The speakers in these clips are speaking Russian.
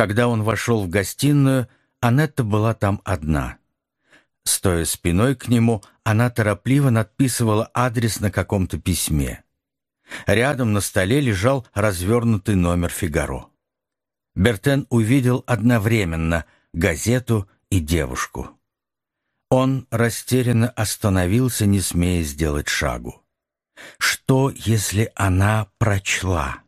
Когда он вошел в гостиную, Анетта была там одна. Стоя спиной к нему, она торопливо надписывала адрес на каком-то письме. Рядом на столе лежал развернутый номер «Фигаро». Бертен увидел одновременно газету и девушку. Он растерянно остановился, не смея сделать шагу. Что, если она прочла?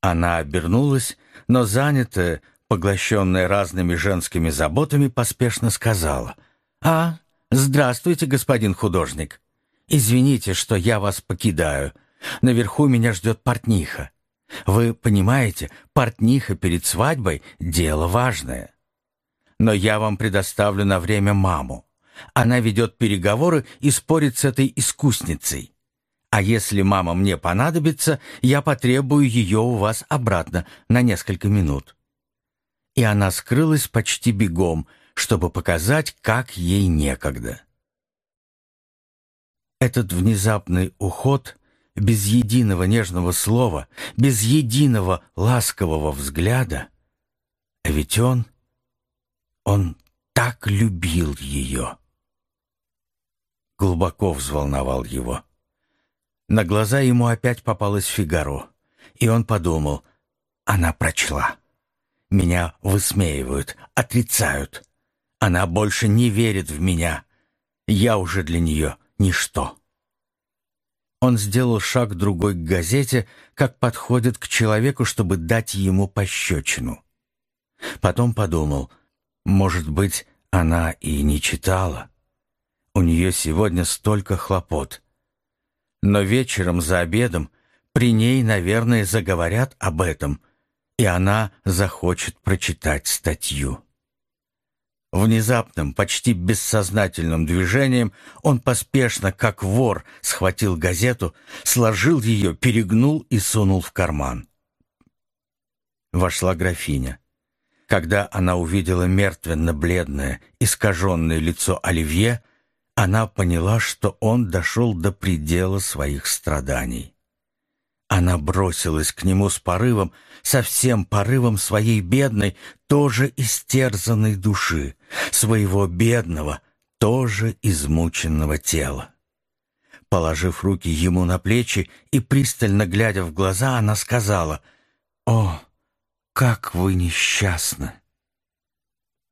Она обернулась, но занятая, поглощенная разными женскими заботами, поспешно сказала. «А, здравствуйте, господин художник. Извините, что я вас покидаю. Наверху меня ждет портниха. Вы понимаете, портниха перед свадьбой — дело важное. Но я вам предоставлю на время маму. Она ведет переговоры и спорит с этой искусницей. А если мама мне понадобится, я потребую ее у вас обратно на несколько минут». И она скрылась почти бегом, чтобы показать, как ей некогда. Этот внезапный уход без единого нежного слова, без единого ласкового взгляда. Ведь он, он так любил ее. Глубоко взволновал его. На глаза ему опять попалась Фигаро, и он подумал, она прочла. Меня высмеивают, отрицают. Она больше не верит в меня. Я уже для нее ничто. Он сделал шаг другой к газете, как подходит к человеку, чтобы дать ему пощечину. Потом подумал, может быть, она и не читала. У нее сегодня столько хлопот. Но вечером за обедом при ней, наверное, заговорят об этом, и она захочет прочитать статью. Внезапным, почти бессознательным движением он поспешно, как вор, схватил газету, сложил ее, перегнул и сунул в карман. Вошла графиня. Когда она увидела мертвенно-бледное, искаженное лицо Оливье, она поняла, что он дошел до предела своих страданий. Она бросилась к нему с порывом, со всем порывом своей бедной, тоже истерзанной души, своего бедного, тоже измученного тела. Положив руки ему на плечи и пристально глядя в глаза, она сказала, «О, как вы несчастны!»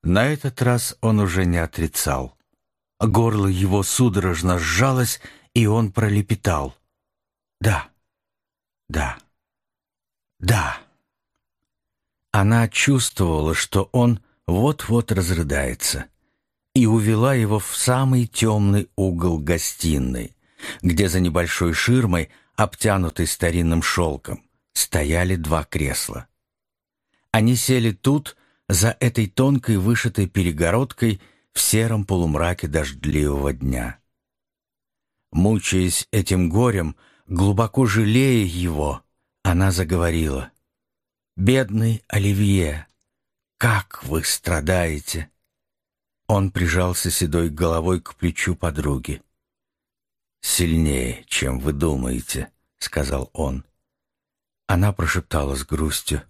На этот раз он уже не отрицал. Горло его судорожно сжалось, и он пролепетал. «Да». Да. Да. Она чувствовала, что он вот-вот разрыдается, и увела его в самый темный угол гостиной, где за небольшой ширмой, обтянутой старинным шелком, стояли два кресла. Они сели тут, за этой тонкой вышитой перегородкой в сером полумраке дождливого дня. Мучаясь этим горем, Глубоко жалея его, она заговорила. «Бедный Оливье, как вы страдаете!» Он прижался седой головой к плечу подруги. «Сильнее, чем вы думаете», — сказал он. Она прошептала с грустью.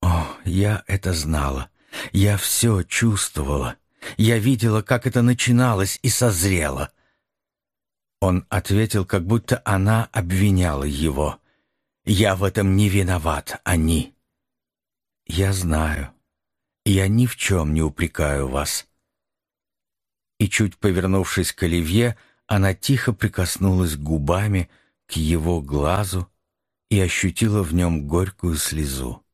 «О, я это знала. Я все чувствовала. Я видела, как это начиналось и созрело. Он ответил, как будто она обвиняла его. «Я в этом не виноват, они». «Я знаю. Я ни в чем не упрекаю вас». И чуть повернувшись к Оливье, она тихо прикоснулась губами к его глазу и ощутила в нем горькую слезу.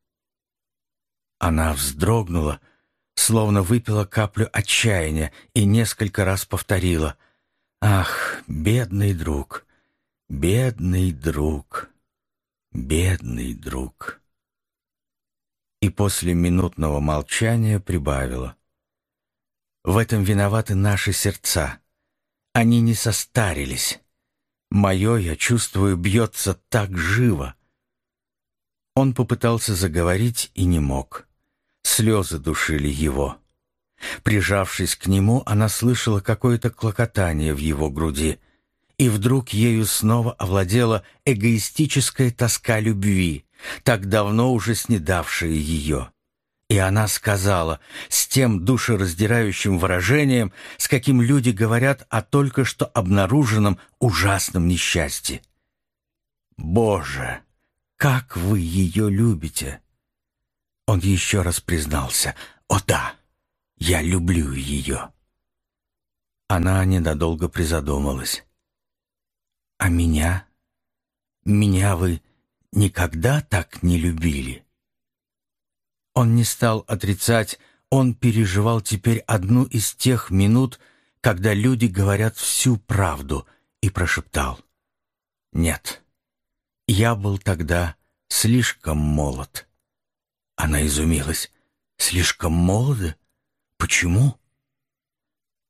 Она вздрогнула, словно выпила каплю отчаяния и несколько раз повторила — Ах, бедный друг, бедный друг, бедный друг. И после минутного молчания прибавила. В этом виноваты наши сердца. Они не состарились. Мое, я чувствую, бьется так живо. Он попытался заговорить и не мог. Слезы душили его. Прижавшись к нему, она слышала какое-то клокотание в его груди, и вдруг ею снова овладела эгоистическая тоска любви, так давно уже снедавшие ее. И она сказала с тем душераздирающим выражением, с каким люди говорят о только что обнаруженном ужасном несчастье. «Боже, как вы ее любите!» Он еще раз признался. «О да, я люблю ее!» Она ненадолго призадумалась. «А меня? Меня вы никогда так не любили?» Он не стал отрицать, он переживал теперь одну из тех минут, когда люди говорят всю правду, и прошептал. «Нет, я был тогда слишком молод». Она изумилась. «Слишком молоды? Почему?»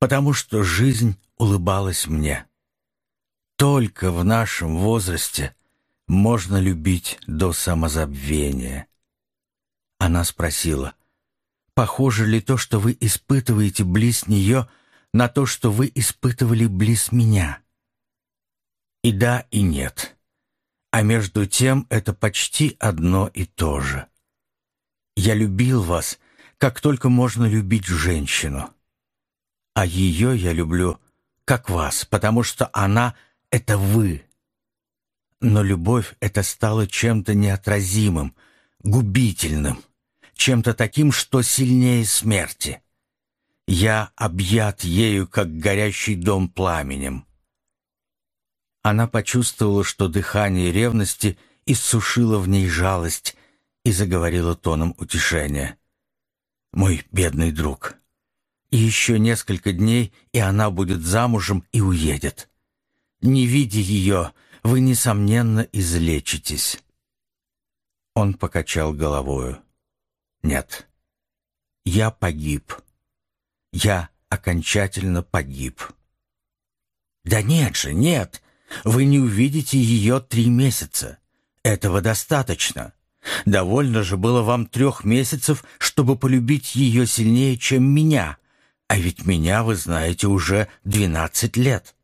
«Потому что жизнь улыбалась мне. Только в нашем возрасте можно любить до самозабвения». Она спросила, «Похоже ли то, что вы испытываете близ нее, на то, что вы испытывали близ меня?» И да, и нет. А между тем это почти одно и то же. Я любил вас, как только можно любить женщину. А ее я люблю, как вас, потому что она — это вы. Но любовь — это стало чем-то неотразимым, губительным чем-то таким, что сильнее смерти. Я объят ею, как горящий дом пламенем. Она почувствовала, что дыхание ревности иссушило в ней жалость и заговорила тоном утешения. «Мой бедный друг, и еще несколько дней, и она будет замужем и уедет. Не видя ее, вы, несомненно, излечитесь». Он покачал головою. Нет. Я погиб. Я окончательно погиб. Да нет же, нет. Вы не увидите ее три месяца. Этого достаточно. Довольно же было вам трех месяцев, чтобы полюбить ее сильнее, чем меня. А ведь меня, вы знаете, уже двенадцать лет.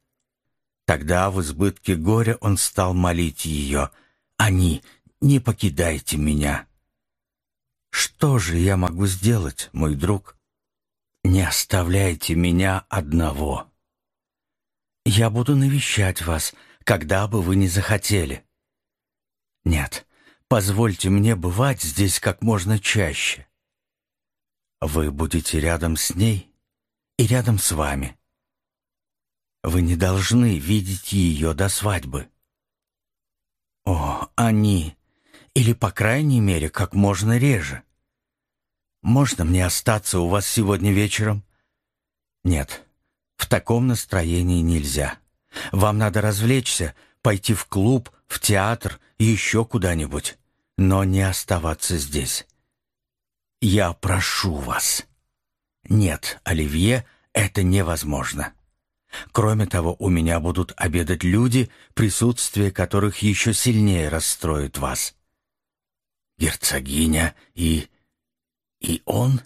Тогда в избытке горя он стал молить ее. «Они, не покидайте меня». Что же я могу сделать, мой друг? Не оставляйте меня одного. Я буду навещать вас, когда бы вы ни захотели. Нет, позвольте мне бывать здесь как можно чаще. Вы будете рядом с ней и рядом с вами. Вы не должны видеть ее до свадьбы. О, они! Или, по крайней мере, как можно реже. «Можно мне остаться у вас сегодня вечером?» «Нет, в таком настроении нельзя. Вам надо развлечься, пойти в клуб, в театр еще куда-нибудь, но не оставаться здесь. Я прошу вас». «Нет, Оливье, это невозможно». Кроме того, у меня будут обедать люди, присутствие которых еще сильнее расстроит вас. Герцогиня и и он?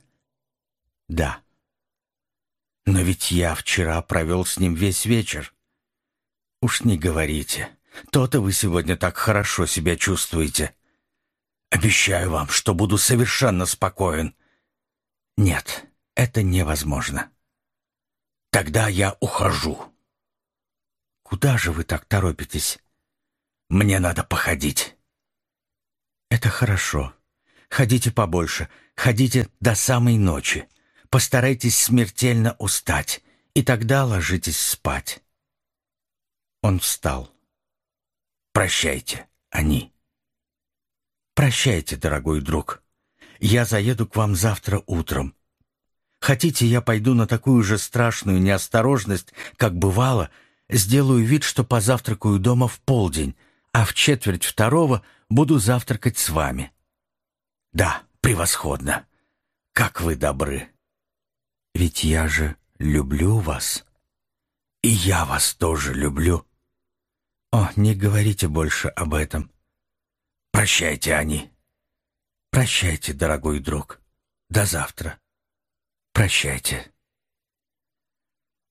Да. Но ведь я вчера провел с ним весь вечер. Уж не говорите. То-то вы сегодня так хорошо себя чувствуете. Обещаю вам, что буду совершенно спокоен. Нет, это невозможно. Тогда я ухожу. Куда же вы так торопитесь? Мне надо походить. Это хорошо. Ходите побольше, ходите до самой ночи. Постарайтесь смертельно устать, и тогда ложитесь спать. Он встал. Прощайте, они. Прощайте, дорогой друг. Я заеду к вам завтра утром. Хотите, я пойду на такую же страшную неосторожность, как бывало, сделаю вид, что позавтракаю дома в полдень, а в четверть второго буду завтракать с вами. Да, превосходно. Как вы добры. Ведь я же люблю вас. И я вас тоже люблю. О, не говорите больше об этом. Прощайте, Ани. Прощайте, дорогой друг. До завтра. Прощайте.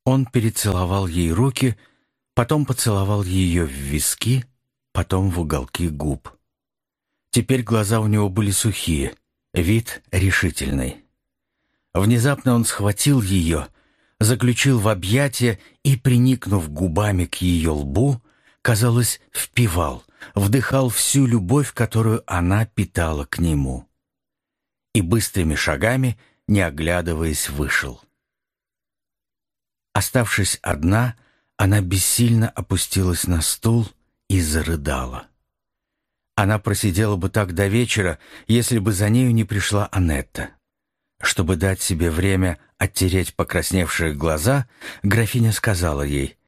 Он перецеловал ей руки, потом поцеловал ее в виски, потом в уголки губ. Теперь глаза у него были сухие, вид решительный. Внезапно он схватил ее, заключил в объятия и, приникнув губами к ее лбу, казалось, впивал, вдыхал всю любовь, которую она питала к нему. И быстрыми шагами, не оглядываясь, вышел. Оставшись одна, она бессильно опустилась на стул и зарыдала. Она просидела бы так до вечера, если бы за нею не пришла Анетта. Чтобы дать себе время оттереть покрасневшие глаза, графиня сказала ей,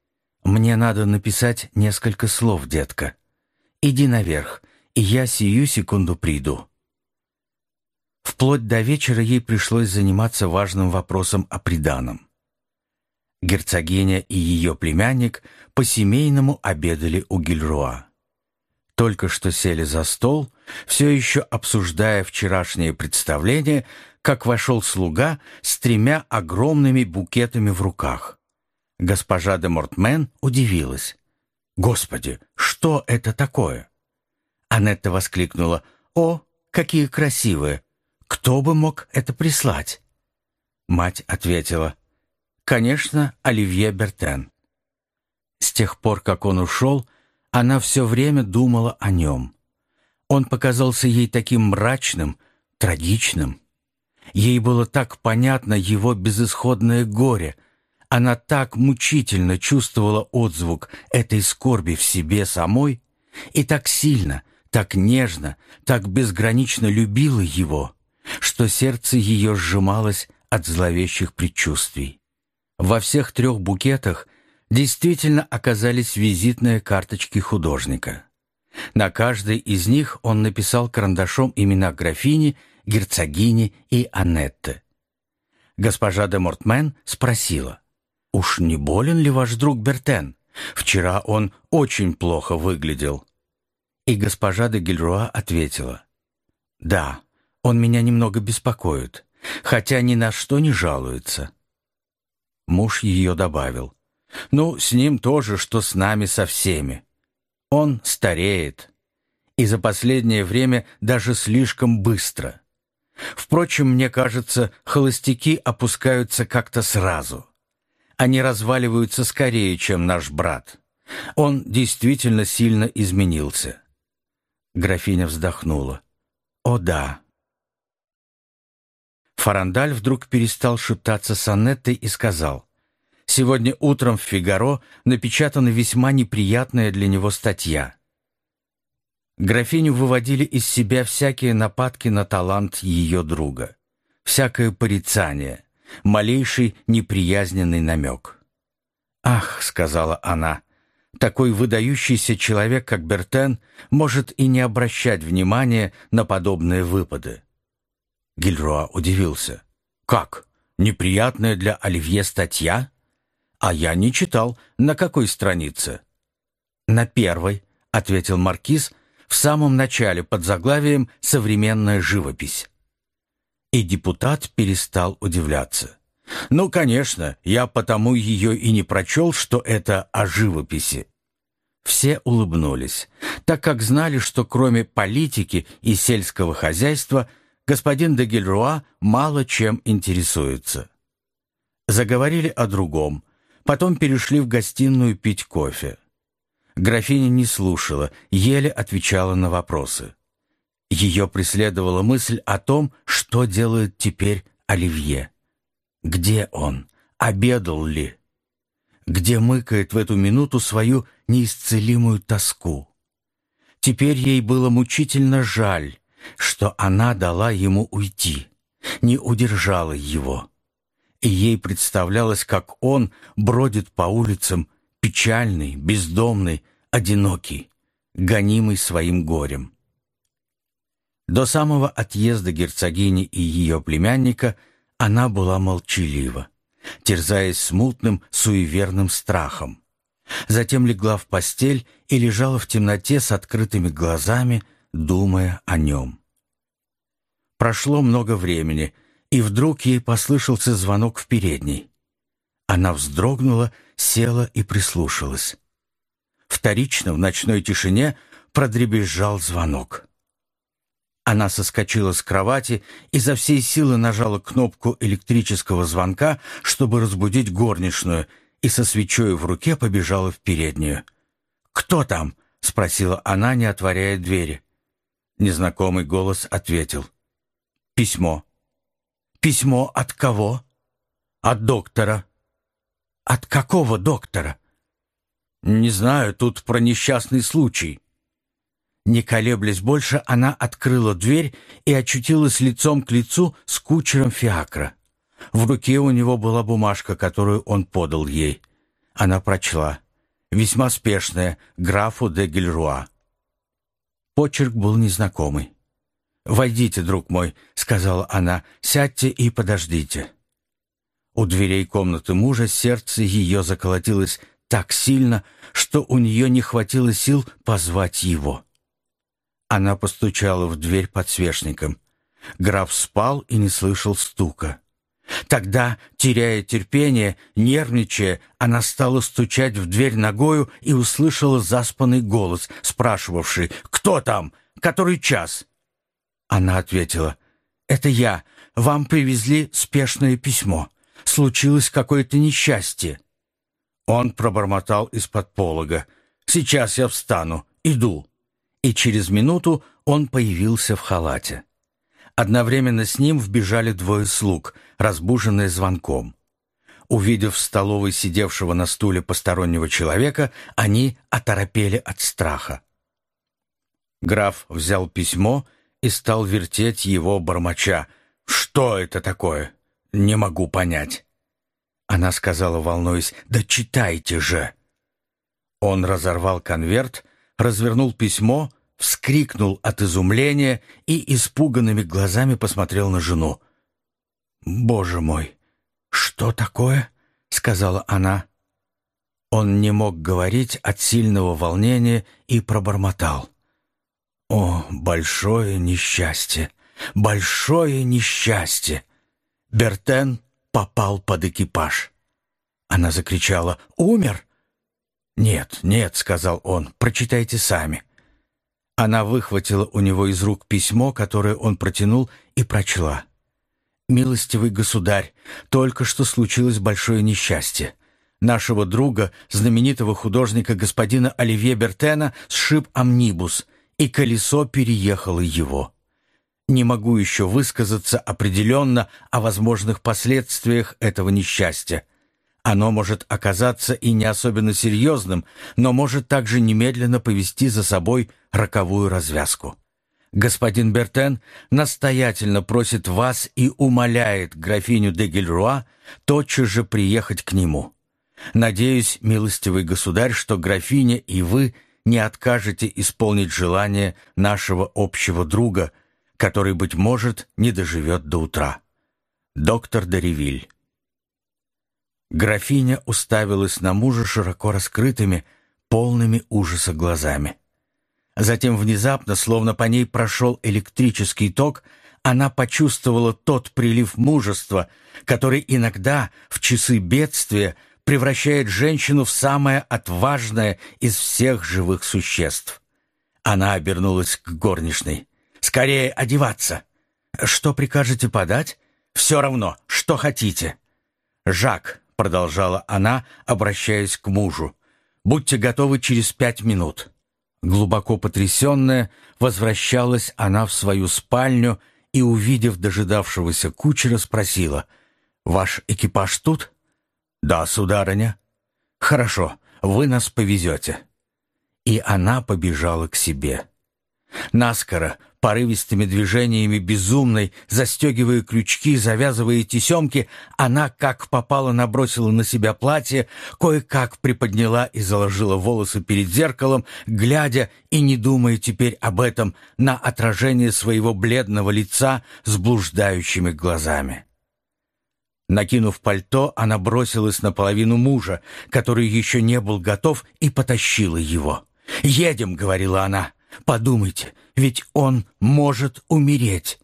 «Мне надо написать несколько слов, детка. Иди наверх, и я сию секунду приду». Вплоть до вечера ей пришлось заниматься важным вопросом о приданом. Герцогиня и ее племянник по-семейному обедали у Гильруа. Только что сели за стол, все еще обсуждая вчерашнее представление, как вошел слуга с тремя огромными букетами в руках. Госпожа де Мортмен удивилась. «Господи, что это такое?» Анетта воскликнула. «О, какие красивые! Кто бы мог это прислать?» Мать ответила. Конечно, Оливье Бертен. С тех пор, как он ушел, она все время думала о нем. Он показался ей таким мрачным, трагичным. Ей было так понятно его безысходное горе. Она так мучительно чувствовала отзвук этой скорби в себе самой и так сильно, так нежно, так безгранично любила его, что сердце ее сжималось от зловещих предчувствий. Во всех трех букетах действительно оказались визитные карточки художника. На каждой из них он написал карандашом имена графини, герцогини и Аннетты. Госпожа де Мортмен спросила, «Уж не болен ли ваш друг Бертен? Вчера он очень плохо выглядел». И госпожа де Гильруа ответила, «Да, он меня немного беспокоит, хотя ни на что не жалуется». Муж ее добавил. «Ну, с ним тоже, что с нами со всеми. Он стареет. И за последнее время даже слишком быстро. Впрочем, мне кажется, холостяки опускаются как-то сразу. Они разваливаются скорее, чем наш брат. Он действительно сильно изменился». Графиня вздохнула. «О да, Фарандаль вдруг перестал шептаться с Аннеттой и сказал, «Сегодня утром в «Фигаро» напечатана весьма неприятная для него статья». Графиню выводили из себя всякие нападки на талант ее друга, всякое порицание, малейший неприязненный намек. «Ах», — сказала она, — «такой выдающийся человек, как Бертен, может и не обращать внимания на подобные выпады. Гильроа удивился. «Как? Неприятная для Оливье статья? А я не читал. На какой странице?» «На первой», — ответил Маркиз, «в самом начале под заглавием «Современная живопись». И депутат перестал удивляться. «Ну, конечно, я потому ее и не прочел, что это о живописи». Все улыбнулись, так как знали, что кроме политики и сельского хозяйства – господин де Гильруа мало чем интересуется. Заговорили о другом, потом перешли в гостиную пить кофе. Графиня не слушала, еле отвечала на вопросы. Ее преследовала мысль о том, что делает теперь Оливье. Где он? Обедал ли? Где мыкает в эту минуту свою неисцелимую тоску? Теперь ей было мучительно жаль, что она дала ему уйти, не удержала его. И ей представлялось, как он бродит по улицам, печальный, бездомный, одинокий, гонимый своим горем. До самого отъезда герцогини и ее племянника она была молчалива, терзаясь смутным, суеверным страхом. Затем легла в постель и лежала в темноте с открытыми глазами, думая о нем. Прошло много времени, и вдруг ей послышался звонок в передней. Она вздрогнула, села и прислушалась. Вторично в ночной тишине продребезжал звонок. Она соскочила с кровати и за всей силы нажала кнопку электрического звонка, чтобы разбудить горничную, и со свечой в руке побежала в переднюю. «Кто там?» — спросила она, не отворяя двери. Незнакомый голос ответил. «Письмо». «Письмо от кого?» «От доктора». «От какого доктора?» «Не знаю, тут про несчастный случай». Не колеблясь больше, она открыла дверь и очутилась лицом к лицу с кучером фиакра. В руке у него была бумажка, которую он подал ей. Она прочла. Весьма спешная, графу де Гильруа. Почерк был незнакомый. «Войдите, друг мой», — сказала она, — «сядьте и подождите». У дверей комнаты мужа сердце ее заколотилось так сильно, что у нее не хватило сил позвать его. Она постучала в дверь подсвечником. Граф спал и не слышал стука. Тогда, теряя терпение, нервничая, она стала стучать в дверь ногою и услышала заспанный голос, спрашивавший «Кто там? Который час?» Она ответила «Это я. Вам привезли спешное письмо. Случилось какое-то несчастье». Он пробормотал из-под полога «Сейчас я встану. Иду» и через минуту он появился в халате. Одновременно с ним вбежали двое слуг, разбуженные звонком. Увидев в столовой сидевшего на стуле постороннего человека, они оторопели от страха. Граф взял письмо и стал вертеть его бормоча. «Что это такое? Не могу понять». Она сказала, волнуясь, «Да читайте же!» Он разорвал конверт развернул письмо, вскрикнул от изумления и испуганными глазами посмотрел на жену. «Боже мой, что такое?» — сказала она. Он не мог говорить от сильного волнения и пробормотал. «О, большое несчастье! Большое несчастье!» Бертен попал под экипаж. Она закричала «Умер! «Нет, нет», — сказал он, — «прочитайте сами». Она выхватила у него из рук письмо, которое он протянул, и прочла. «Милостивый государь, только что случилось большое несчастье. Нашего друга, знаменитого художника господина Оливье Бертена, сшиб амнибус, и колесо переехало его. Не могу еще высказаться определенно о возможных последствиях этого несчастья. Оно может оказаться и не особенно серьезным, но может также немедленно повести за собой роковую развязку. Господин Бертен настоятельно просит вас и умоляет графиню де Гильруа тотчас же приехать к нему. Надеюсь, милостивый государь, что графиня и вы не откажете исполнить желание нашего общего друга, который, быть может, не доживет до утра. Доктор Деревиль Графиня уставилась на мужа широко раскрытыми, полными ужаса глазами. Затем внезапно, словно по ней прошел электрический ток, она почувствовала тот прилив мужества, который иногда в часы бедствия превращает женщину в самое отважное из всех живых существ. Она обернулась к горничной. «Скорее одеваться!» «Что прикажете подать?» «Все равно, что хотите!» «Жак, — продолжала она, обращаясь к мужу. «Будьте готовы через пять минут». Глубоко потрясенная, возвращалась она в свою спальню и, увидев дожидавшегося кучера, спросила, «Ваш экипаж тут?» «Да, сударыня». «Хорошо, вы нас повезете». И она побежала к себе. Наскоро, порывистыми движениями безумной, застегивая крючки, завязывая тесемки, она, как попало, набросила на себя платье, кое-как приподняла и заложила волосы перед зеркалом, глядя и не думая теперь об этом на отражение своего бледного лица с блуждающими глазами. Накинув пальто, она бросилась на половину мужа, который еще не был готов, и потащила его. «Едем», — говорила она, — Подумайте, ведь он может умереть.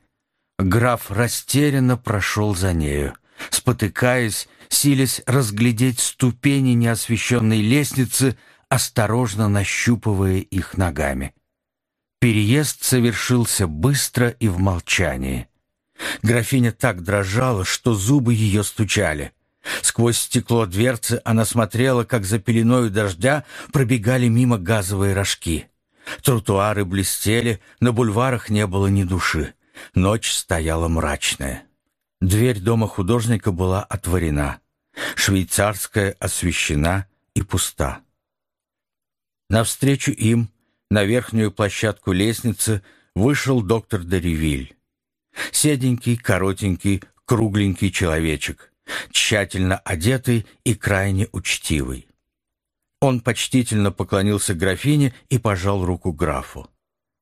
Граф растерянно прошел за нею, спотыкаясь, силясь разглядеть ступени неосвещенной лестницы, осторожно нащупывая их ногами. Переезд совершился быстро и в молчании. Графиня так дрожала, что зубы ее стучали. Сквозь стекло дверцы она смотрела, как за пеленою дождя пробегали мимо газовые рожки. Тротуары блестели, на бульварах не было ни души. Ночь стояла мрачная. Дверь дома художника была отворена. Швейцарская освещена и пуста. Навстречу им, на верхнюю площадку лестницы, вышел доктор Деревиль. Седенький, коротенький, кругленький человечек, тщательно одетый и крайне учтивый. Он почтительно поклонился графине и пожал руку графу.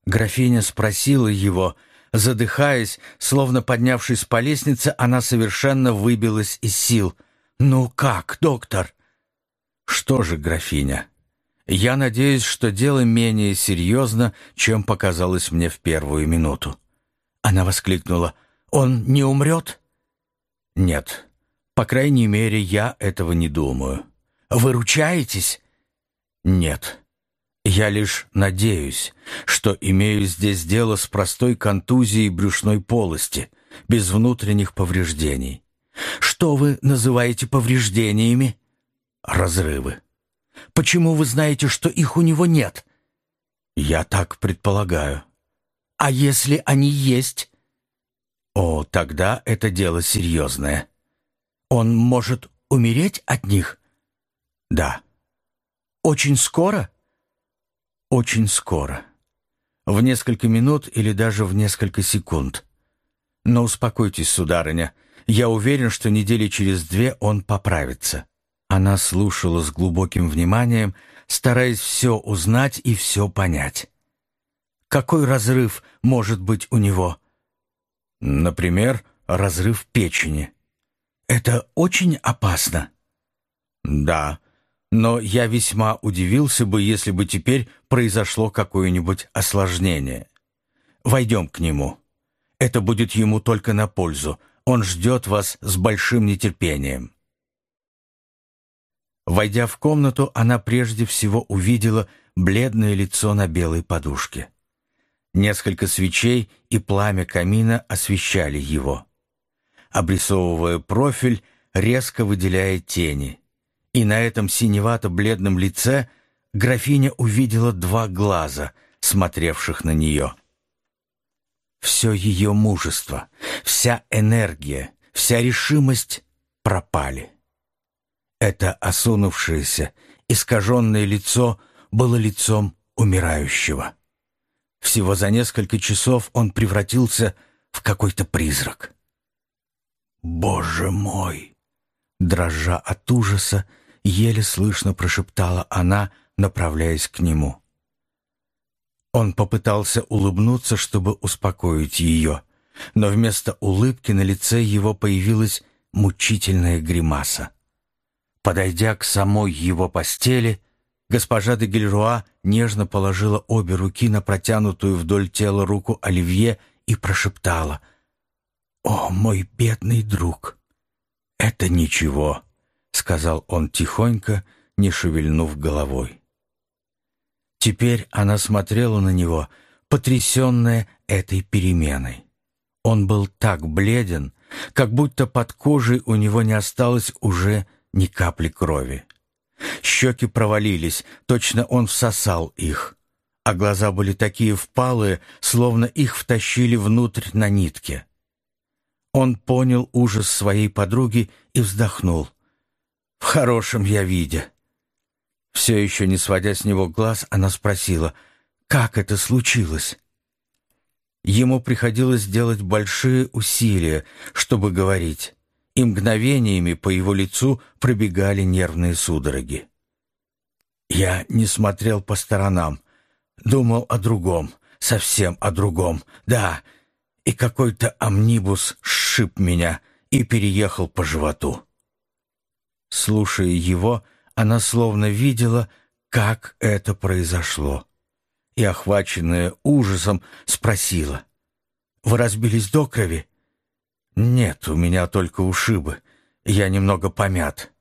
Графиня спросила его, задыхаясь, словно поднявшись по лестнице, она совершенно выбилась из сил. «Ну как, доктор?» «Что же, графиня, я надеюсь, что дело менее серьезно, чем показалось мне в первую минуту». Она воскликнула. «Он не умрет?» «Нет, по крайней мере, я этого не думаю». «Вы ручаетесь?» «Нет. Я лишь надеюсь, что имею здесь дело с простой контузией брюшной полости, без внутренних повреждений». «Что вы называете повреждениями?» «Разрывы». «Почему вы знаете, что их у него нет?» «Я так предполагаю». «А если они есть?» «О, тогда это дело серьезное». «Он может умереть от них?» «Да». Очень скоро? Очень скоро. В несколько минут или даже в несколько секунд. Но успокойтесь, сударыня. Я уверен, что недели через две он поправится. Она слушала с глубоким вниманием, стараясь все узнать и все понять. Какой разрыв может быть у него? Например, разрыв печени. Это очень опасно. Да, но я весьма удивился бы, если бы теперь произошло какое-нибудь осложнение. Войдем к нему. Это будет ему только на пользу. Он ждет вас с большим нетерпением». Войдя в комнату, она прежде всего увидела бледное лицо на белой подушке. Несколько свечей и пламя камина освещали его. Обрисовывая профиль, резко выделяя тени – и на этом синевато-бледном лице графиня увидела два глаза, смотревших на нее. Все ее мужество, вся энергия, вся решимость пропали. Это осунувшееся, искаженное лицо было лицом умирающего. Всего за несколько часов он превратился в какой-то призрак. «Боже мой!» Дрожа от ужаса, еле слышно прошептала она, направляясь к нему. Он попытался улыбнуться, чтобы успокоить ее, но вместо улыбки на лице его появилась мучительная гримаса. Подойдя к самой его постели, госпожа де Гильруа нежно положила обе руки на протянутую вдоль тела руку Оливье и прошептала «О, мой бедный друг!» «Это ничего», сказал он тихонько, не шевельнув головой. Теперь она смотрела на него, потрясенная этой переменой. Он был так бледен, как будто под кожей у него не осталось уже ни капли крови. Щеки провалились, точно он всосал их, а глаза были такие впалые, словно их втащили внутрь на нитке. Он понял ужас своей подруги и вздохнул. В хорошем я виде». Все еще не сводя с него глаз, она спросила, как это случилось. Ему приходилось делать большие усилия, чтобы говорить, и мгновениями по его лицу пробегали нервные судороги. Я не смотрел по сторонам, думал о другом, совсем о другом, да, и какой-то амнибус сшиб меня и переехал по животу. Слушая его, она словно видела, как это произошло. И, охваченная ужасом, спросила. «Вы разбились до крови?» «Нет, у меня только ушибы. Я немного помят».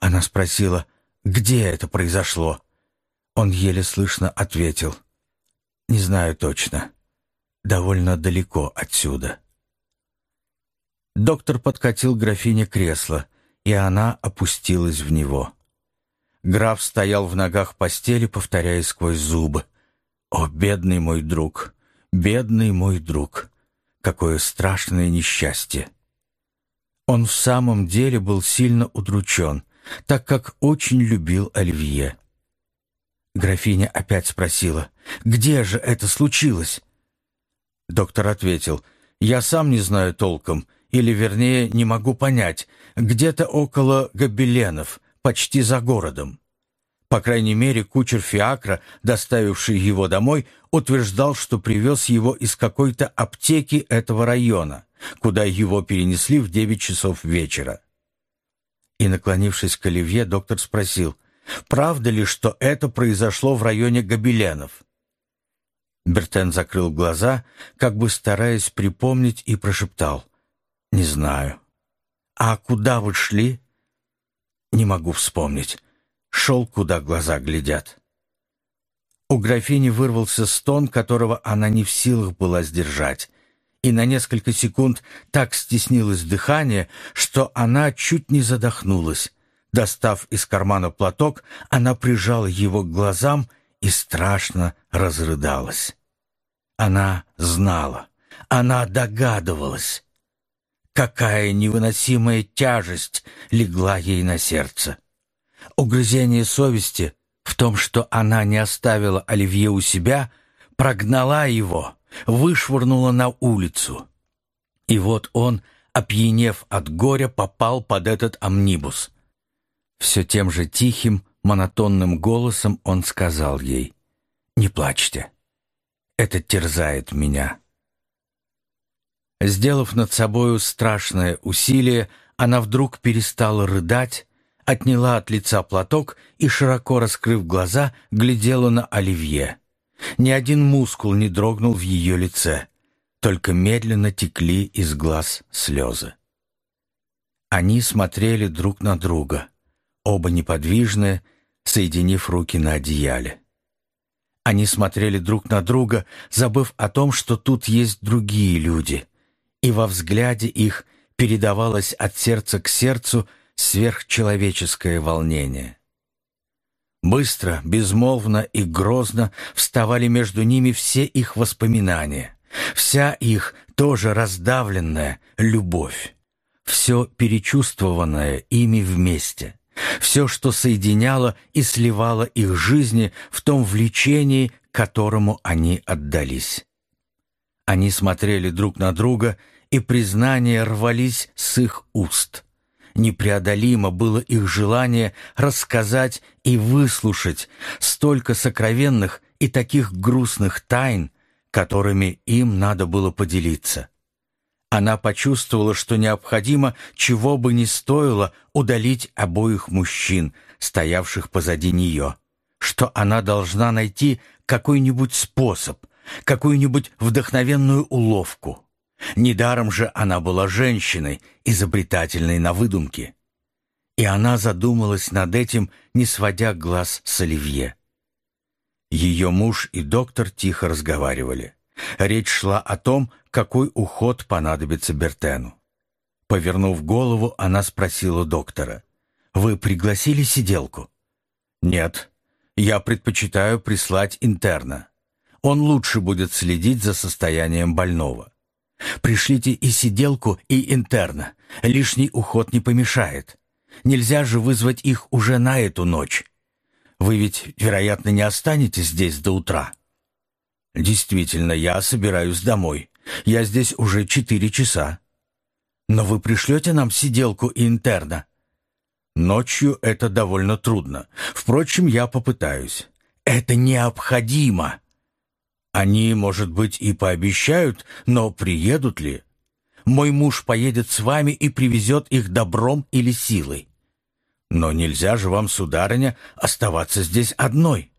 Она спросила, где это произошло. Он еле слышно ответил. не знаю точно. Довольно далеко отсюда. Доктор подкатил графине кресло, и она опустилась в него. Граф стоял в ногах постели, повторяя сквозь зубы. «О, бедный мой друг! Бедный мой друг! Какое страшное несчастье!» Он в самом деле был сильно удручен, так как очень любил Оливье. Графиня опять спросила, «Где же это случилось?» Доктор ответил, «Я сам не знаю толком, или, вернее, не могу понять, где-то около Гобеленов, почти за городом. По крайней мере, кучер Фиакра, доставивший его домой, утверждал, что привез его из какой-то аптеки этого района, куда его перенесли в девять часов вечера. И, наклонившись к Оливье, доктор спросил, правда ли, что это произошло в районе Гобеленов? Бертен закрыл глаза, как бы стараясь припомнить, и прошептал. «Не знаю». «А куда вы шли?» «Не могу вспомнить. Шел, куда глаза глядят». У графини вырвался стон, которого она не в силах была сдержать, и на несколько секунд так стеснилось дыхание, что она чуть не задохнулась. Достав из кармана платок, она прижала его к глазам и страшно разрыдалась. Она знала, она догадывалась. Какая невыносимая тяжесть легла ей на сердце. Угрызение совести в том, что она не оставила Оливье у себя, прогнала его, вышвырнула на улицу. И вот он, опьянев от горя, попал под этот амнибус. Все тем же тихим, монотонным голосом он сказал ей, «Не плачьте». Это терзает меня. Сделав над собою страшное усилие, она вдруг перестала рыдать, отняла от лица платок и, широко раскрыв глаза, глядела на Оливье. Ни один мускул не дрогнул в ее лице, только медленно текли из глаз слезы. Они смотрели друг на друга, оба неподвижные, соединив руки на одеяле. Они смотрели друг на друга, забыв о том, что тут есть другие люди, и во взгляде их передавалось от сердца к сердцу сверхчеловеческое волнение. Быстро, безмолвно и грозно вставали между ними все их воспоминания, вся их тоже раздавленная любовь, все перечувствованное ими вместе — все, что соединяло и сливало их жизни в том влечении, которому они отдались. Они смотрели друг на друга, и признания рвались с их уст. Непреодолимо было их желание рассказать и выслушать столько сокровенных и таких грустных тайн, которыми им надо было поделиться. Она почувствовала, что необходимо, чего бы ни стоило, удалить обоих мужчин, стоявших позади нее, что она должна найти какой-нибудь способ, какую-нибудь вдохновенную уловку. Недаром же она была женщиной, изобретательной на выдумке. И она задумалась над этим, не сводя глаз с Оливье. Ее муж и доктор тихо разговаривали. Речь шла о том, какой уход понадобится Бертену. Повернув голову, она спросила доктора. «Вы пригласили сиделку?» «Нет. Я предпочитаю прислать интерна. Он лучше будет следить за состоянием больного. Пришлите и сиделку, и интерна. Лишний уход не помешает. Нельзя же вызвать их уже на эту ночь. Вы ведь, вероятно, не останетесь здесь до утра». «Действительно, я собираюсь домой. Я здесь уже четыре часа». «Но вы пришлете нам сиделку и интерна?» «Ночью это довольно трудно. Впрочем, я попытаюсь». «Это необходимо!» «Они, может быть, и пообещают, но приедут ли?» «Мой муж поедет с вами и привезет их добром или силой». «Но нельзя же вам, сударыня, оставаться здесь одной».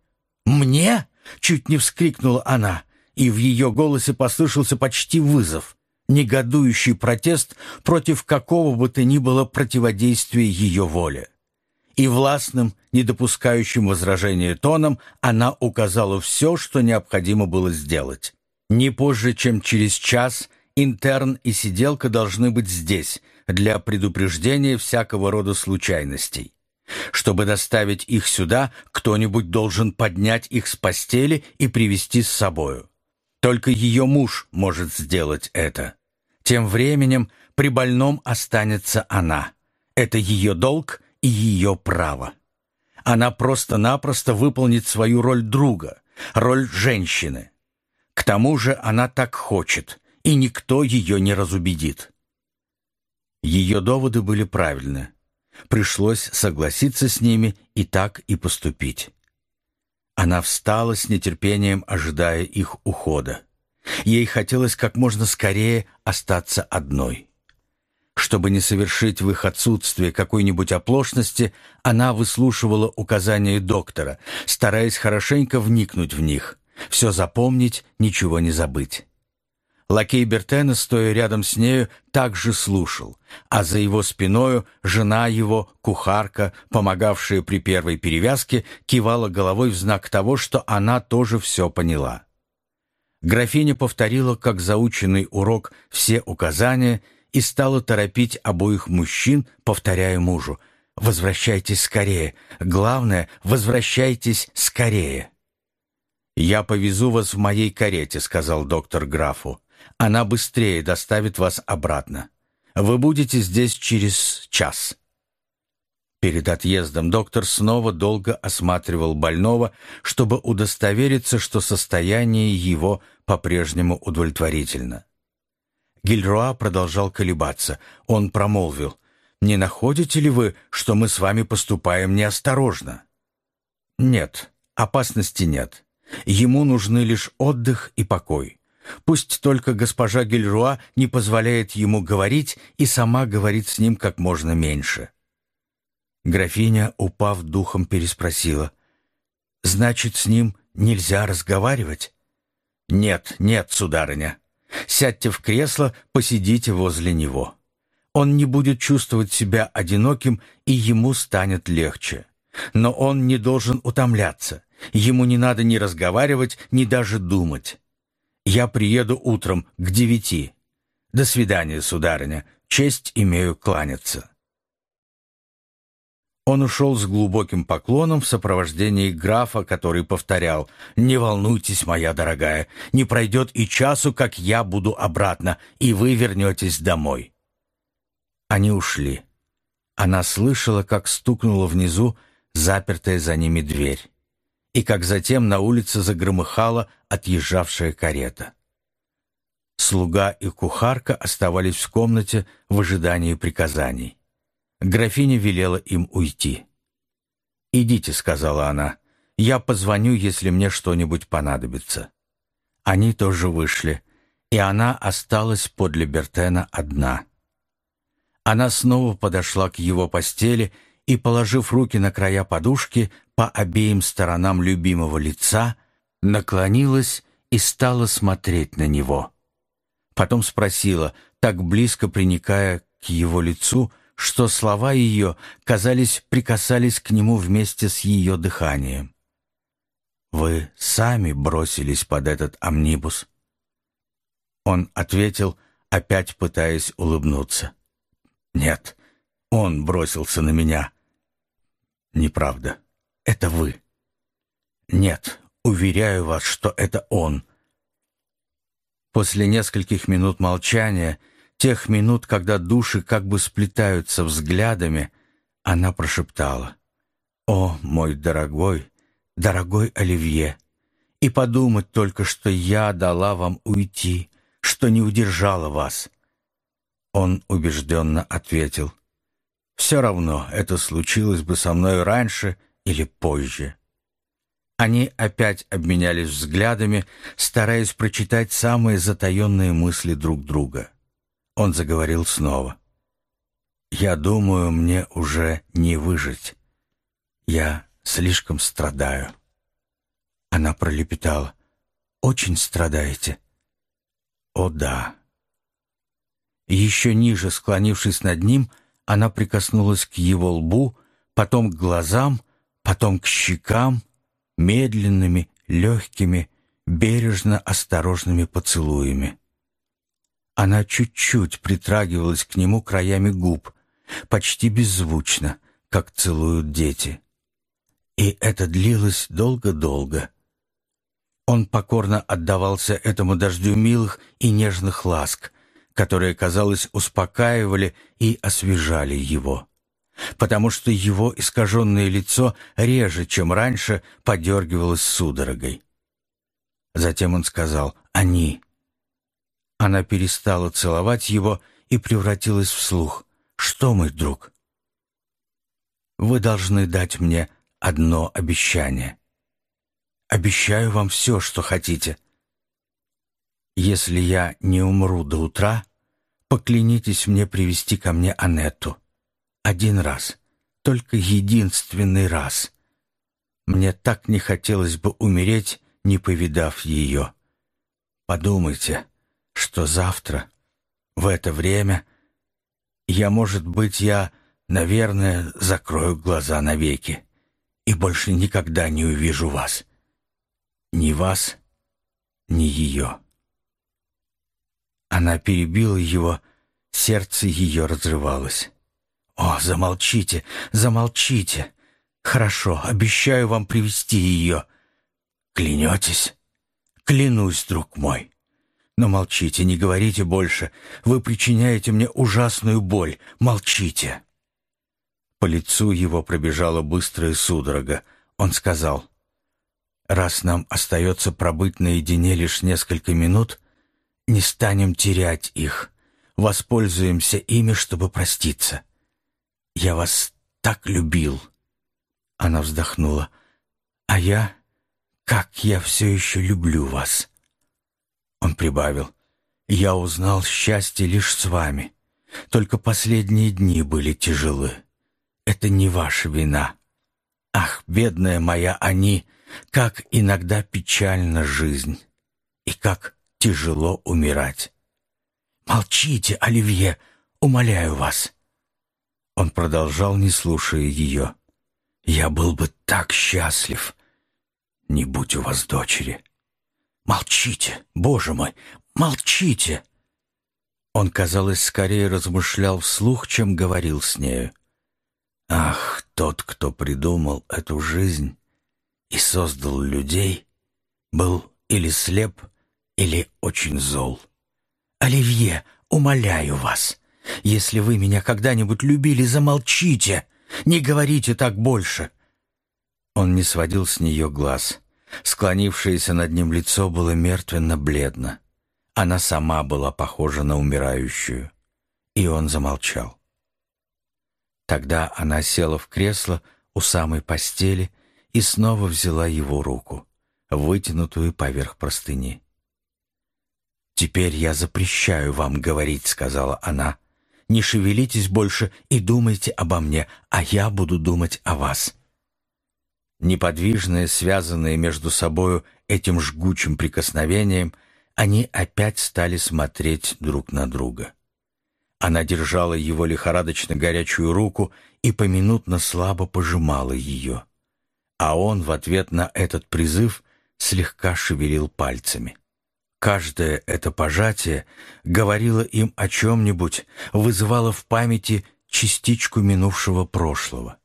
«Мне?» Чуть не вскрикнула она, и в ее голосе послышался почти вызов, негодующий протест против какого бы то ни было противодействия ее воле. И властным, не допускающим возражения тоном, она указала все, что необходимо было сделать. Не позже, чем через час, интерн и сиделка должны быть здесь для предупреждения всякого рода случайностей. Чтобы доставить их сюда, кто-нибудь должен поднять их с постели и привести с собою. Только ее муж может сделать это. Тем временем при больном останется она. Это ее долг и ее право. Она просто-напросто выполнит свою роль друга, роль женщины. К тому же она так хочет, и никто ее не разубедит. Ее доводы были правильны. Пришлось согласиться с ними и так и поступить. Она встала с нетерпением, ожидая их ухода. Ей хотелось как можно скорее остаться одной. Чтобы не совершить в их отсутствие какой-нибудь оплошности, она выслушивала указания доктора, стараясь хорошенько вникнуть в них, все запомнить, ничего не забыть. Лакей Бертена, стоя рядом с нею, также слушал, а за его спиною жена его, кухарка, помогавшая при первой перевязке, кивала головой в знак того, что она тоже все поняла. Графиня повторила, как заученный урок, все указания и стала торопить обоих мужчин, повторяя мужу «Возвращайтесь скорее! Главное, возвращайтесь скорее!» «Я повезу вас в моей карете», — сказал доктор графу. Она быстрее доставит вас обратно. Вы будете здесь через час». Перед отъездом доктор снова долго осматривал больного, чтобы удостовериться, что состояние его по-прежнему удовлетворительно. Гильруа продолжал колебаться. Он промолвил, «Не находите ли вы, что мы с вами поступаем неосторожно?» «Нет, опасности нет. Ему нужны лишь отдых и покой. Пусть только госпожа Гильруа не позволяет ему говорить и сама говорит с ним как можно меньше. Графиня, упав духом, переспросила. «Значит, с ним нельзя разговаривать?» «Нет, нет, сударыня. Сядьте в кресло, посидите возле него. Он не будет чувствовать себя одиноким, и ему станет легче. Но он не должен утомляться. Ему не надо ни разговаривать, ни даже думать. Я приеду утром к девяти. До свидания, сударыня. Честь имею кланяться». Он ушел с глубоким поклоном в сопровождении графа, который повторял «Не волнуйтесь, моя дорогая, не пройдет и часу, как я буду обратно, и вы вернетесь домой». Они ушли. Она слышала, как стукнула внизу запертая за ними дверь и как затем на улице загромыхала отъезжавшая карета. Слуга и кухарка оставались в комнате в ожидании приказаний. Графиня велела им уйти. «Идите», — сказала она, — «я позвоню, если мне что-нибудь понадобится». Они тоже вышли, и она осталась подле Бертена одна. Она снова подошла к его постели и, положив руки на края подушки, по обеим сторонам любимого лица, наклонилась и стала смотреть на него. Потом спросила, так близко приникая к его лицу, что слова ее, казались, прикасались к нему вместе с ее дыханием. «Вы сами бросились под этот амнибус?» Он ответил, опять пытаясь улыбнуться. «Нет, он бросился на меня». «Неправда. Это вы». «Нет, уверяю вас, что это он». После нескольких минут молчания, тех минут, когда души как бы сплетаются взглядами, она прошептала. «О, мой дорогой, дорогой Оливье, и подумать только, что я дала вам уйти, что не удержала вас». Он убежденно ответил. Все равно это случилось бы со мной раньше или позже. Они опять обменялись взглядами, стараясь прочитать самые затаенные мысли друг друга. Он заговорил снова. «Я думаю, мне уже не выжить. Я слишком страдаю». Она пролепетала. «Очень страдаете?» «О, да». Еще ниже, склонившись над ним, она прикоснулась к его лбу, потом к глазам, потом к щекам, медленными, легкими, бережно осторожными поцелуями. Она чуть-чуть притрагивалась к нему краями губ, почти беззвучно, как целуют дети. И это длилось долго-долго. Он покорно отдавался этому дождю милых и нежных ласк, которые, казалось, успокаивали и освежали его, потому что его искаженное лицо реже, чем раньше, подергивалось судорогой. Затем он сказал «они». Она перестала целовать его и превратилась в слух. «Что, мой друг?» «Вы должны дать мне одно обещание. Обещаю вам все, что хотите. Если я не умру до утра, поклянитесь мне привести ко мне Анетту. Один раз, только единственный раз. Мне так не хотелось бы умереть, не повидав ее. Подумайте, что завтра, в это время, я, может быть, я, наверное, закрою глаза навеки и больше никогда не увижу вас. Ни вас, ни ее. Она перебила его, сердце ее разрывалось. «О, замолчите, замолчите! Хорошо, обещаю вам привести ее. Клянетесь?» «Клянусь, друг мой!» Но молчите, не говорите больше. Вы причиняете мне ужасную боль. Молчите. По лицу его пробежала быстрая судорога. Он сказал, «Раз нам остается пробыть наедине лишь несколько минут, не станем терять их. Воспользуемся ими, чтобы проститься. Я вас так любил». Она вздохнула. «А я... Как я все еще люблю вас!» Он прибавил. «Я узнал счастье лишь с вами. Только последние дни были тяжелы. Это не ваша вина. Ах, бедная моя они, как иногда печальна жизнь, и как тяжело умирать. Молчите, Оливье, умоляю вас». Он продолжал, не слушая ее. «Я был бы так счастлив, не будь у вас дочери». «Молчите, Боже мой, молчите!» Он, казалось, скорее размышлял вслух, чем говорил с нею. «Ах, тот, кто придумал эту жизнь и создал людей, был или слеп, или очень зол. Оливье, умоляю вас, если вы меня когда-нибудь любили, замолчите, не говорите так больше». Он не сводил с нее глаз. Склонившееся над ним лицо было мертвенно-бледно. Она сама была похожа на умирающую. И он замолчал. Тогда она села в кресло у самой постели и снова взяла его руку, вытянутую поверх простыни. «Теперь я запрещаю вам говорить», — сказала она. «Не шевелитесь больше и думайте обо мне, а я буду думать о вас». Неподвижные, связанные между собою этим жгучим прикосновением, они опять стали смотреть друг на друга. Она держала его лихорадочно горячую руку и поминутно слабо пожимала ее. А он в ответ на этот призыв слегка шевелил пальцами. Каждое это пожатие говорило им о чем-нибудь, вызывало в памяти частичку минувшего прошлого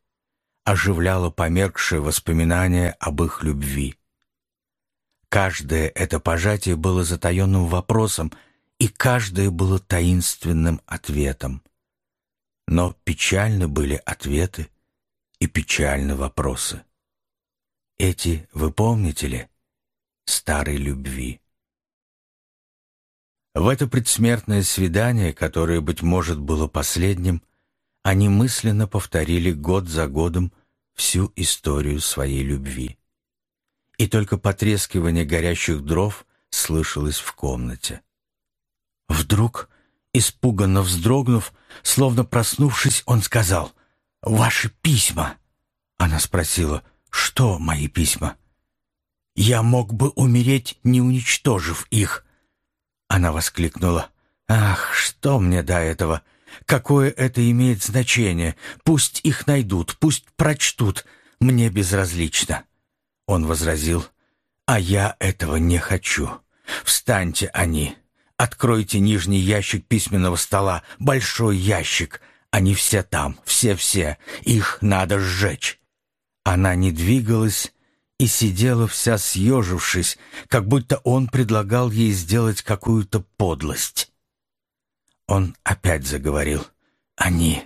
оживляло померкшее воспоминание об их любви. Каждое это пожатие было затаенным вопросом, и каждое было таинственным ответом. Но печальны были ответы и печальны вопросы. Эти, вы помните ли, старой любви. В это предсмертное свидание, которое, быть может, было последним, они мысленно повторили год за годом всю историю своей любви. И только потрескивание горящих дров слышалось в комнате. Вдруг, испуганно вздрогнув, словно проснувшись, он сказал «Ваши письма!» Она спросила «Что мои письма?» «Я мог бы умереть, не уничтожив их!» Она воскликнула «Ах, что мне до этого? Какое это имеет значение? Пусть их найдут, пусть прочтут. Мне безразлично». Он возразил, «А я этого не хочу. Встаньте они, откройте нижний ящик письменного стола, большой ящик. Они все там, все-все. Их надо сжечь». Она не двигалась и сидела вся съежившись, как будто он предлагал ей сделать какую-то подлость. Он опять заговорил. «Они,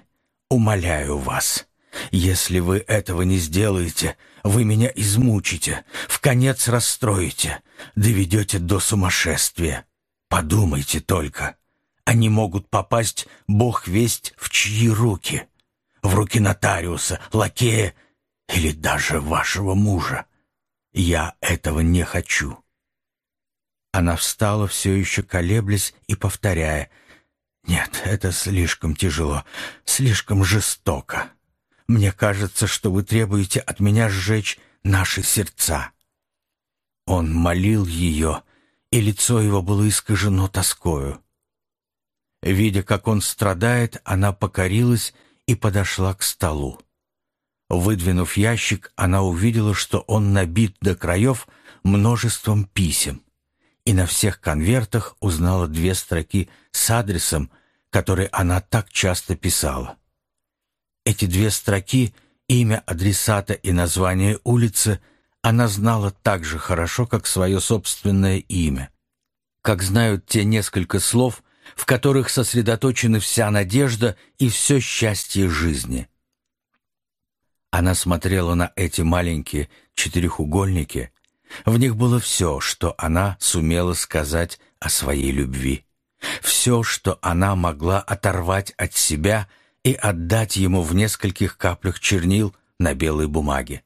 умоляю вас, если вы этого не сделаете, вы меня измучите, в конец расстроите, доведете до сумасшествия. Подумайте только, они могут попасть, бог весть, в чьи руки? В руки нотариуса, лакея или даже вашего мужа. Я этого не хочу». Она встала, все еще колеблясь и повторяя, «Нет, это слишком тяжело, слишком жестоко. Мне кажется, что вы требуете от меня сжечь наши сердца». Он молил ее, и лицо его было искажено тоскою. Видя, как он страдает, она покорилась и подошла к столу. Выдвинув ящик, она увидела, что он набит до краев множеством писем и на всех конвертах узнала две строки с адресом, который она так часто писала. Эти две строки, имя адресата и название улицы, она знала так же хорошо, как свое собственное имя, как знают те несколько слов, в которых сосредоточены вся надежда и все счастье жизни. Она смотрела на эти маленькие четырехугольники, в них было все, что она сумела сказать о своей любви. Все, что она могла оторвать от себя и отдать ему в нескольких каплях чернил на белой бумаге.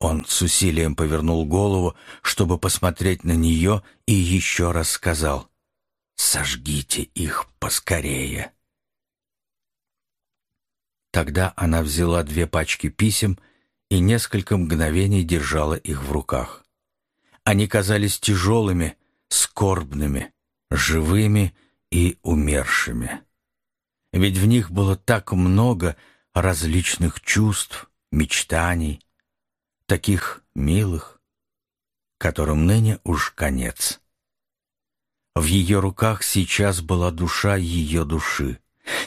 Он с усилием повернул голову, чтобы посмотреть на нее, и еще раз сказал «Сожгите их поскорее». Тогда она взяла две пачки писем и несколько мгновений держала их в руках. Они казались тяжелыми, скорбными, живыми и умершими. Ведь в них было так много различных чувств, мечтаний, таких милых, которым ныне уж конец. В ее руках сейчас была душа ее души,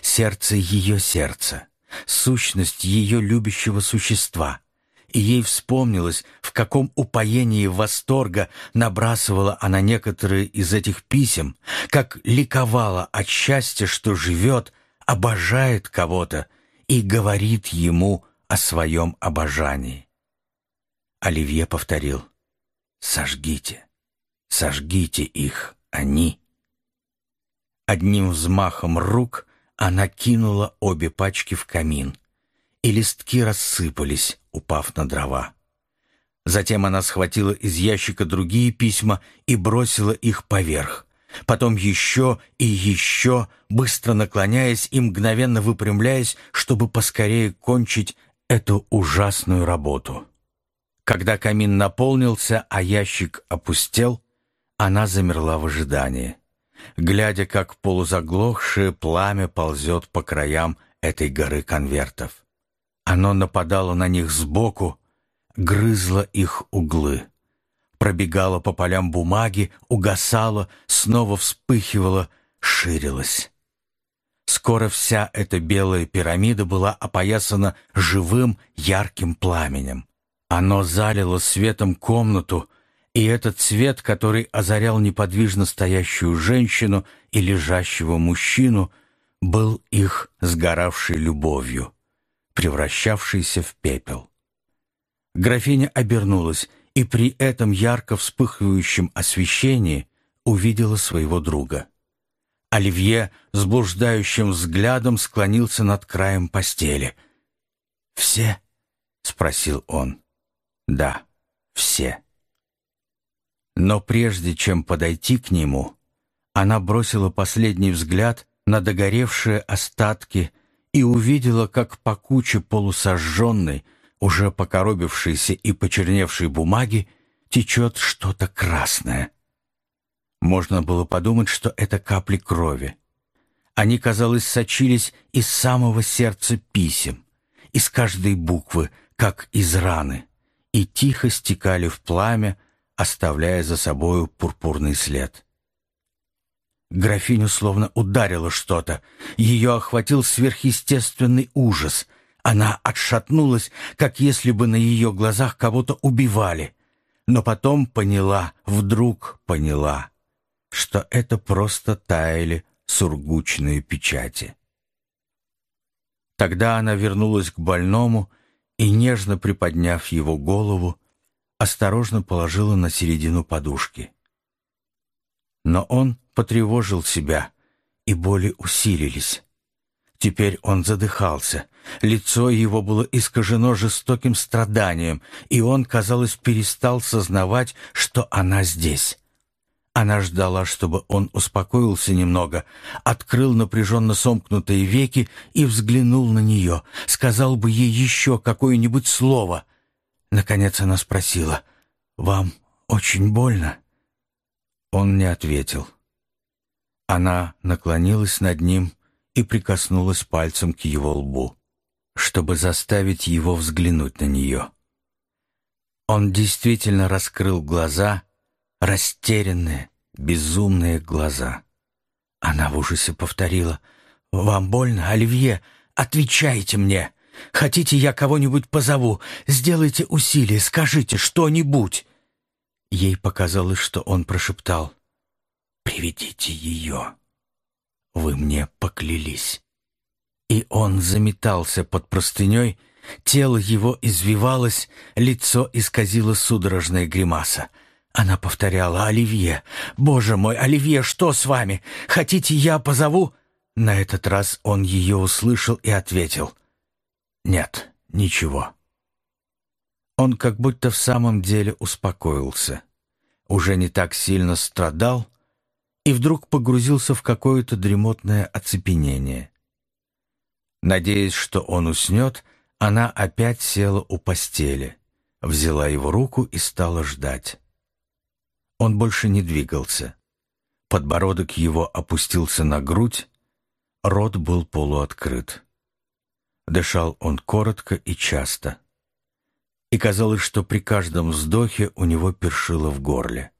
сердце ее сердца, сущность ее любящего существа — и ей вспомнилось, в каком упоении восторга набрасывала она некоторые из этих писем, как ликовала от счастья, что живет, обожает кого-то и говорит ему о своем обожании. Оливье повторил «Сожгите, сожгите их, они». Одним взмахом рук она кинула обе пачки в камин, и листки рассыпались, упав на дрова. Затем она схватила из ящика другие письма и бросила их поверх. Потом еще и еще, быстро наклоняясь и мгновенно выпрямляясь, чтобы поскорее кончить эту ужасную работу. Когда камин наполнился, а ящик опустел, она замерла в ожидании, глядя, как полузаглохшее пламя ползет по краям этой горы конвертов. Оно нападало на них сбоку, грызло их углы, пробегало по полям бумаги, угасало, снова вспыхивало, ширилось. Скоро вся эта белая пирамида была опоясана живым ярким пламенем. Оно залило светом комнату, и этот свет, который озарял неподвижно стоящую женщину и лежащего мужчину, был их сгоравшей любовью превращавшийся в пепел. Графиня обернулась и при этом ярко вспыхивающем освещении увидела своего друга. Оливье с блуждающим взглядом склонился над краем постели. «Все?» — спросил он. «Да, все». Но прежде чем подойти к нему, она бросила последний взгляд на догоревшие остатки и увидела, как по куче полусожженной, уже покоробившейся и почерневшей бумаги течет что-то красное. Можно было подумать, что это капли крови. Они, казалось, сочились из самого сердца писем, из каждой буквы, как из раны, и тихо стекали в пламя, оставляя за собою пурпурный след. Графиню словно ударило что-то. Ее охватил сверхъестественный ужас. Она отшатнулась, как если бы на ее глазах кого-то убивали. Но потом поняла, вдруг поняла, что это просто таяли сургучные печати. Тогда она вернулась к больному и, нежно приподняв его голову, осторожно положила на середину подушки. Но он потревожил себя, и боли усилились. Теперь он задыхался. Лицо его было искажено жестоким страданием, и он, казалось, перестал сознавать, что она здесь. Она ждала, чтобы он успокоился немного, открыл напряженно сомкнутые веки и взглянул на нее, сказал бы ей еще какое-нибудь слово. Наконец она спросила, «Вам очень больно?» Он не ответил. Она наклонилась над ним и прикоснулась пальцем к его лбу, чтобы заставить его взглянуть на нее. Он действительно раскрыл глаза, растерянные, безумные глаза. Она в ужасе повторила, «Вам больно, Оливье? Отвечайте мне! Хотите, я кого-нибудь позову? Сделайте усилие, скажите что-нибудь!» Ей показалось, что он прошептал, «Приведите ее. Вы мне поклялись». И он заметался под простыней, тело его извивалось, лицо исказило судорожная гримаса. Она повторяла «Оливье! Боже мой, Оливье, что с вами? Хотите, я позову?» На этот раз он ее услышал и ответил «Нет, ничего». Он как будто в самом деле успокоился. Уже не так сильно страдал, и вдруг погрузился в какое-то дремотное оцепенение. Надеясь, что он уснет, она опять села у постели, взяла его руку и стала ждать. Он больше не двигался. Подбородок его опустился на грудь, рот был полуоткрыт. Дышал он коротко и часто. И казалось, что при каждом вздохе у него першило в горле.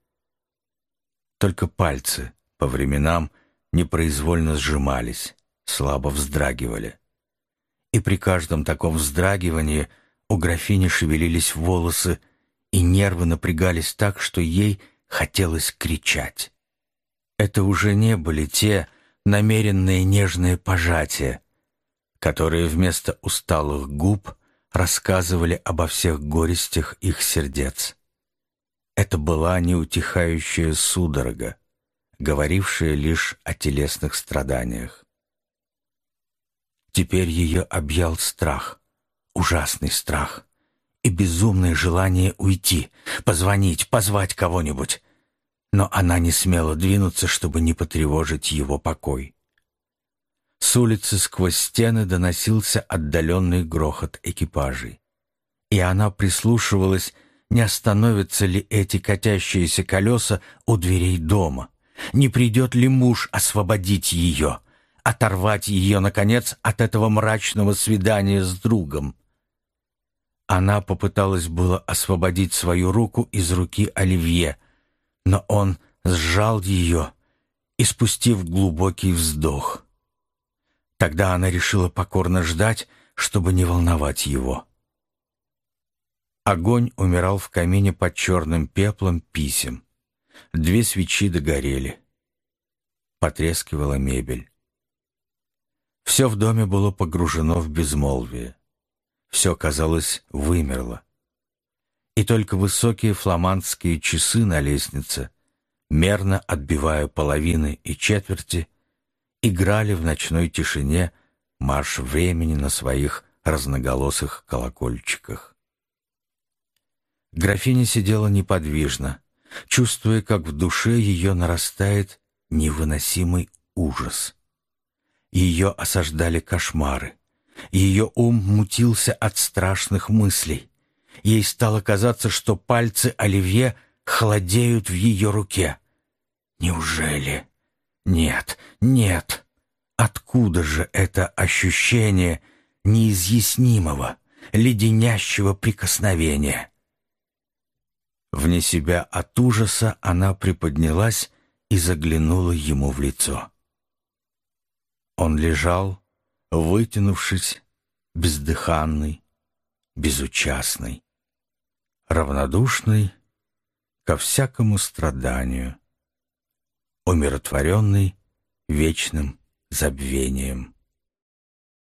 Только пальцы по временам непроизвольно сжимались, слабо вздрагивали. И при каждом таком вздрагивании у графини шевелились волосы, и нервы напрягались так, что ей хотелось кричать. Это уже не были те намеренные нежные пожатия, которые вместо усталых губ рассказывали обо всех горестях их сердец. Это была неутихающая судорога, говорившая лишь о телесных страданиях. Теперь ее объял страх, ужасный страх и безумное желание уйти, позвонить, позвать кого-нибудь. Но она не смела двинуться, чтобы не потревожить его покой. С улицы сквозь стены доносился отдаленный грохот экипажей. И она прислушивалась, не остановятся ли эти катящиеся колеса у дверей дома? Не придет ли муж освободить ее, оторвать ее, наконец, от этого мрачного свидания с другом? Она попыталась было освободить свою руку из руки Оливье, но он сжал ее, испустив глубокий вздох. Тогда она решила покорно ждать, чтобы не волновать его. Огонь умирал в камине под черным пеплом писем. Две свечи догорели. Потрескивала мебель. Все в доме было погружено в безмолвие. Все, казалось, вымерло. И только высокие фламандские часы на лестнице, мерно отбивая половины и четверти, играли в ночной тишине марш времени на своих разноголосых колокольчиках. Графиня сидела неподвижно, чувствуя, как в душе ее нарастает невыносимый ужас. Ее осаждали кошмары. Ее ум мутился от страшных мыслей. Ей стало казаться, что пальцы Оливье холодеют в ее руке. Неужели? Нет, нет. Откуда же это ощущение неизъяснимого, леденящего прикосновения? Вне себя от ужаса она приподнялась и заглянула ему в лицо. Он лежал, вытянувшись, бездыханный, безучастный, равнодушный ко всякому страданию, умиротворенный вечным забвением.